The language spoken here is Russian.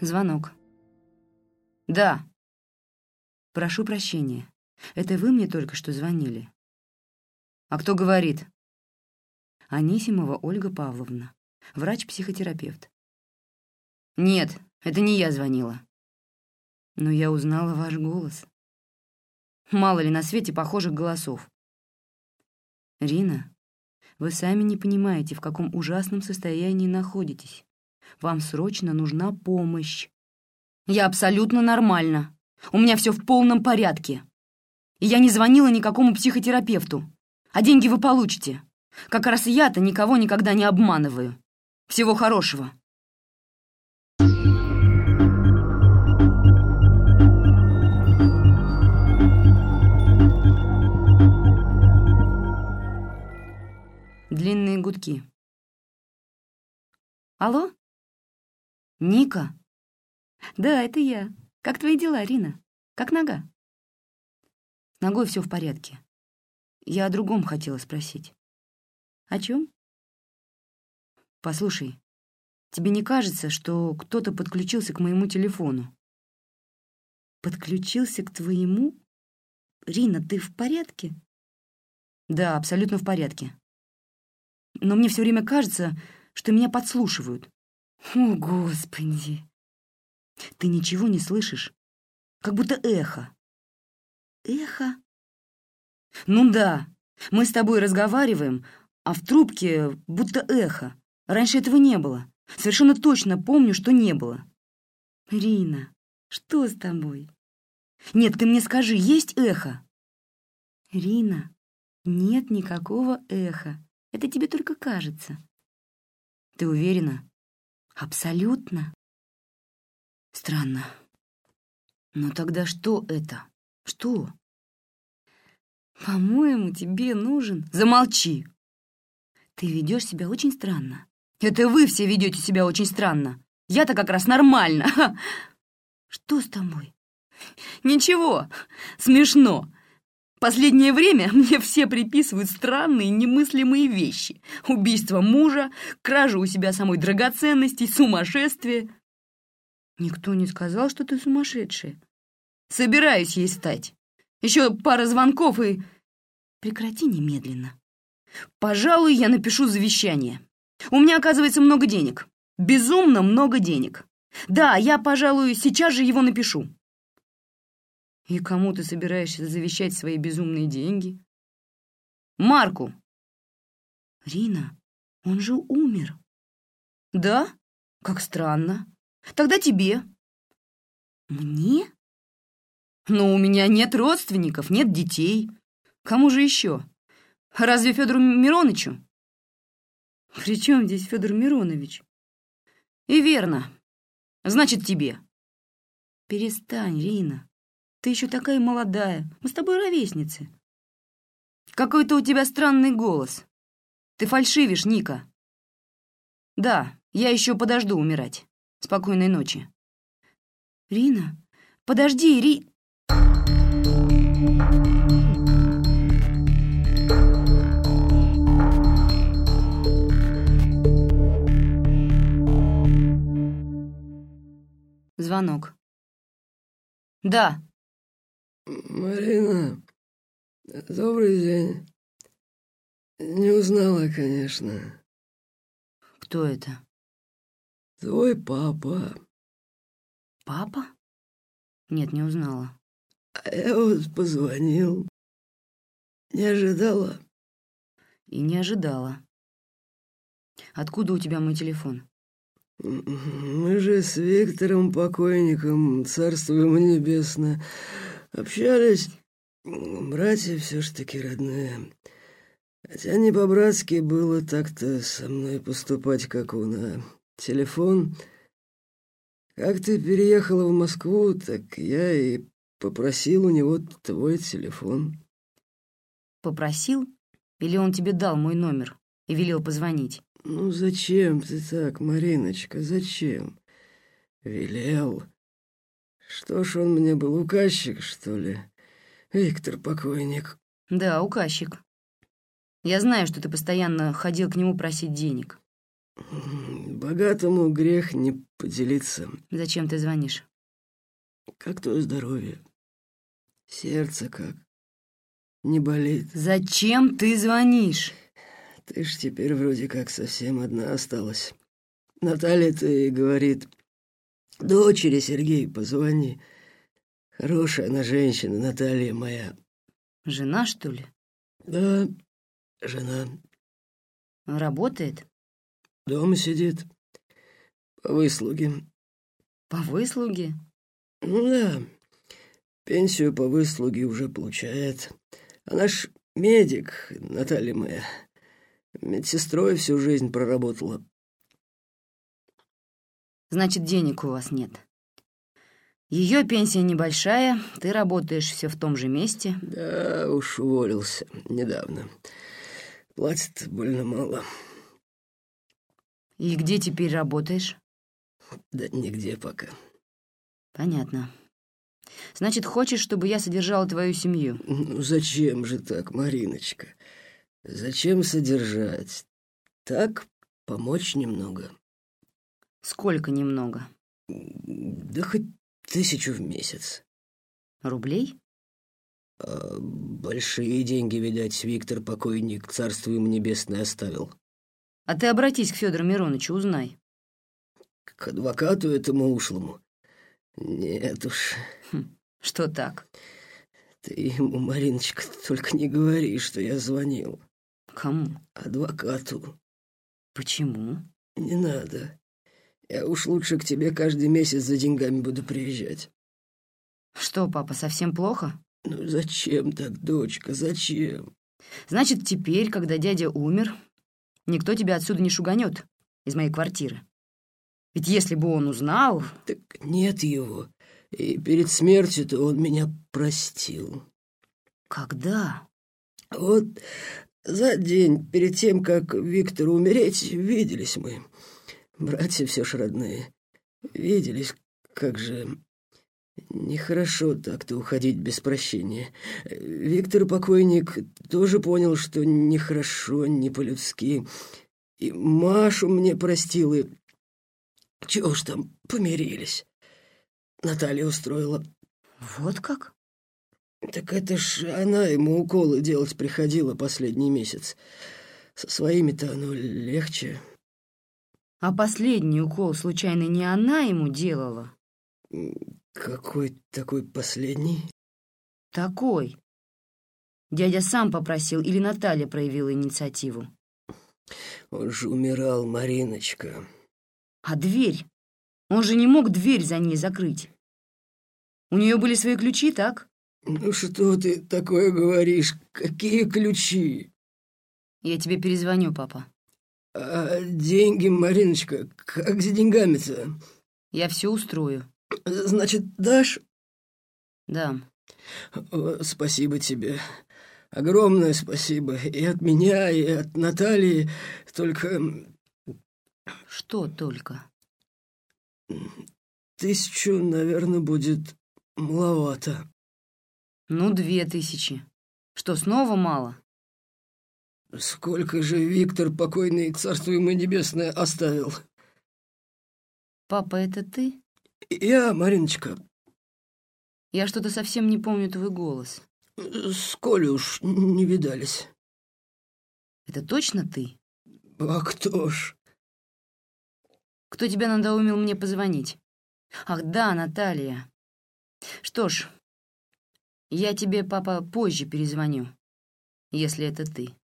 Звонок. «Да». «Прошу прощения. Это вы мне только что звонили?» «А кто говорит?» Анисимова Ольга Павловна, врач-психотерапевт. «Нет, это не я звонила». «Но я узнала ваш голос». «Мало ли на свете похожих голосов». «Рина, вы сами не понимаете, в каком ужасном состоянии находитесь. Вам срочно нужна помощь». «Я абсолютно нормально. У меня все в полном порядке. И я не звонила никакому психотерапевту. А деньги вы получите. Как раз я-то никого никогда не обманываю. Всего хорошего». Длинные гудки. «Алло? Ника?» «Да, это я. Как твои дела, Рина? Как нога?» С ногой все в порядке. Я о другом хотела спросить. О чем? Послушай, тебе не кажется, что кто-то подключился к моему телефону? Подключился к твоему? Рина, ты в порядке? Да, абсолютно в порядке. Но мне все время кажется, что меня подслушивают. О, Господи! Ты ничего не слышишь? Как будто эхо. Эхо? Ну да, мы с тобой разговариваем, а в трубке будто эхо. Раньше этого не было. Совершенно точно помню, что не было. Рина, что с тобой? Нет, ты мне скажи, есть эхо? Рина, нет никакого эха. Это тебе только кажется. Ты уверена? Абсолютно. Странно. Но тогда что это? Что? По-моему, тебе нужен... Замолчи! Ты ведешь себя очень странно. Это вы все ведете себя очень странно. Я-то как раз нормально. Что с тобой? Ничего, смешно. Последнее время мне все приписывают странные, немыслимые вещи. Убийство мужа, кражу у себя самой драгоценностей, сумасшествие. Никто не сказал, что ты сумасшедшая. Собираюсь ей стать. Еще пара звонков и... Прекрати немедленно. Пожалуй, я напишу завещание. У меня, оказывается, много денег. Безумно много денег. Да, я, пожалуй, сейчас же его напишу. И кому ты собираешься завещать свои безумные деньги? Марку. Рина, он же умер. Да? Как странно. Тогда тебе. Мне? Но у меня нет родственников, нет детей. Кому же еще? Разве Федору Миронычу? При чем здесь Федор Миронович? И верно. Значит, тебе. Перестань, Рина. Ты еще такая молодая. Мы с тобой ровесницы. Какой-то у тебя странный голос. Ты фальшивишь, Ника. Да, я еще подожду умирать. Спокойной ночи. Рина, подожди, Ри... Звонок. Да. Марина, добрый день. Не узнала, конечно. Кто это? Твой папа. Папа? Нет, не узнала. А я вот позвонил. Не ожидала. И не ожидала. Откуда у тебя мой телефон? Мы же с Виктором покойником, царство ему небесное, общались. Братья все ж таки родные. Хотя не по-братски было так-то со мной поступать, как он, а телефон... Как ты переехала в Москву, так я и попросил у него твой телефон. Попросил? Или он тебе дал мой номер и велел позвонить? «Ну зачем ты так, Мариночка, зачем?» «Велел. Что ж он мне был, указчик, что ли? Виктор покойник». «Да, указчик. Я знаю, что ты постоянно ходил к нему просить денег». Богатому грех не поделиться. Зачем ты звонишь? Как твое здоровье? Сердце как? Не болит? Зачем ты звонишь? Ты ж теперь вроде как совсем одна осталась. Наталья-то и говорит, дочери Сергей, позвони. Хорошая она женщина, Наталья моя. Жена, что ли? Да, жена. Работает? Дома сидит. По выслуге. По выслуге? Ну да. Пенсию по выслуге уже получает. Она ж медик, Наталья моя. Медсестрой всю жизнь проработала. Значит, денег у вас нет. Ее пенсия небольшая, ты работаешь все в том же месте. Да уж уволился недавно. Платит больно мало. И где теперь работаешь? Да нигде пока. Понятно. Значит, хочешь, чтобы я содержала твою семью? Ну зачем же так, Мариночка? Зачем содержать? Так помочь немного. Сколько немного? Да хоть тысячу в месяц. Рублей? А большие деньги, видать, Виктор покойник, царство ему небесное, оставил. А ты обратись к Федору Мироновичу, узнай. К адвокату этому ушлому? Нет уж. Хм, что так? Ты ему, Мариночка, только не говори, что я звонил. Кому? Адвокату. Почему? Не надо. Я уж лучше к тебе каждый месяц за деньгами буду приезжать. Что, папа, совсем плохо? Ну зачем так, дочка, зачем? Значит, теперь, когда дядя умер, никто тебя отсюда не шуганет из моей квартиры. Ведь если бы он узнал... Так нет его. И перед смертью-то он меня простил. Когда? Вот за день перед тем, как Виктору умереть, виделись мы. Братья все ж родные. Виделись, как же... Нехорошо так-то уходить без прощения. Виктор покойник тоже понял, что нехорошо, не по-людски. И Машу мне простил, и... Чего ж там, помирились. Наталья устроила. Вот как? Так это ж она ему уколы делать приходила последний месяц. Со своими-то оно легче. А последний укол, случайно, не она ему делала? Какой такой последний? Такой. Дядя сам попросил или Наталья проявила инициативу? Он же умирал, Мариночка. А дверь? Он же не мог дверь за ней закрыть. У нее были свои ключи, так? Ну что ты такое говоришь? Какие ключи? Я тебе перезвоню, папа. А деньги, Мариночка, как с деньгами-то? Я все устрою. Значит, дашь? Да. О, спасибо тебе. Огромное спасибо. И от меня, и от Натальи. Только... Что только? Тысячу, наверное, будет маловато. Ну, две тысячи. Что, снова мало? Сколько же Виктор, покойный, царство ему небесное, оставил? Папа, это ты? Я, Мариночка. Я что-то совсем не помню твой голос. Сколь уж не видались. Это точно ты? А кто ж? Кто тебя надоумил мне позвонить? Ах, да, Наталья. Что ж, я тебе, папа, позже перезвоню, если это ты.